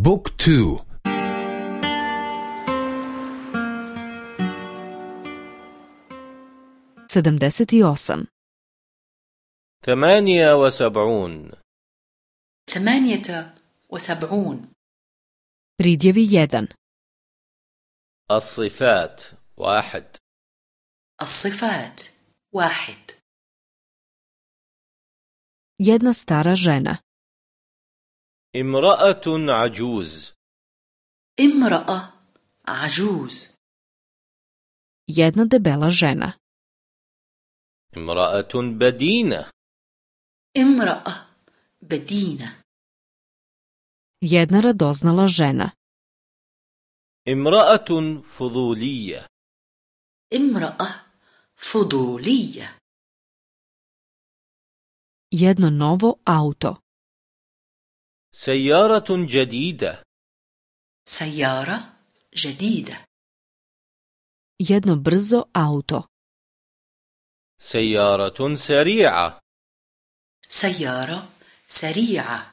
بوك تو. i osam ثمانية وسبعون. ثمانية وسبعون. pridjevi jedan الصفات واحد. الصفات واحد. jedna stara žena امرأة عجوز. امرأة عجوز. Jedna debela žena. امرأة بدينة. امرأة بدينة. Jedna radoznala žena. امرأة فضولية. امرأة فضولية. Jedno novo auto. سيارة جديدة. سيارة جديدة. Jedno brzo auto. سيارة سريعة. سيارة سريعة.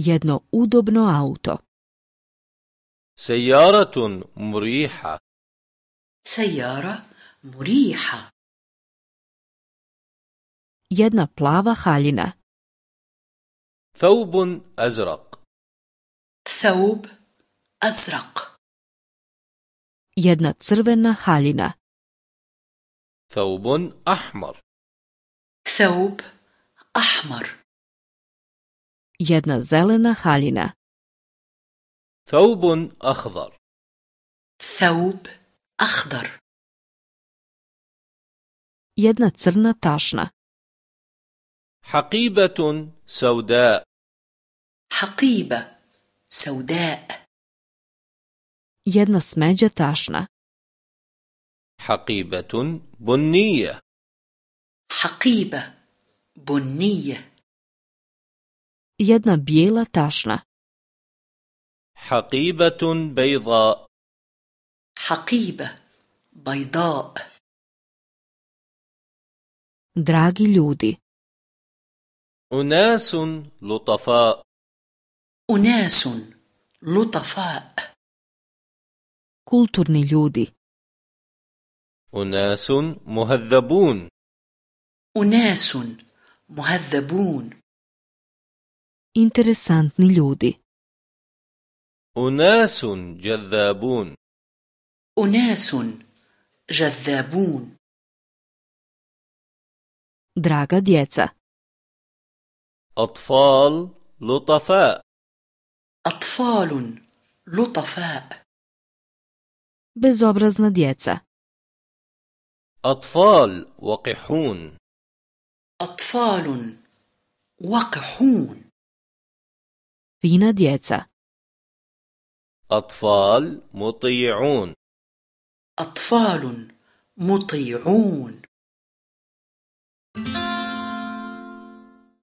Jedno udobno auto. سيارة مريحة. سيارة مريحة. Jedna plava haljina. ثوب أزرق. ثوب أزرق. Jedna crvena haljina. ثوب أحمر. ثوب أحمر. Jedna zelena haljina. ثوب أخضر. ثوب أخضر. Jedna crna tašna. حقيبة سوداء. حقيبة سوداء. Jedna smeđa tašna. حقيبة بنية. حقيبة بنية. Jedna bijela tašna. حقيبة بيضاء. حقيبة بيضاء. Dragi ljudi. أناس لطفاء. أناس لطفاء. kulturni ljudi أناس مهذبون. أناس مهذبون. interesantni ljudi أناس جذابون. أناس جذابون. draga djeca أطفال لطفاء. أطفال لطفاء. Bezobrazna djeca أطفال وقحون. أطفال وقحون. Fina djeca أطفال مطيعون. أطفال مطيعون.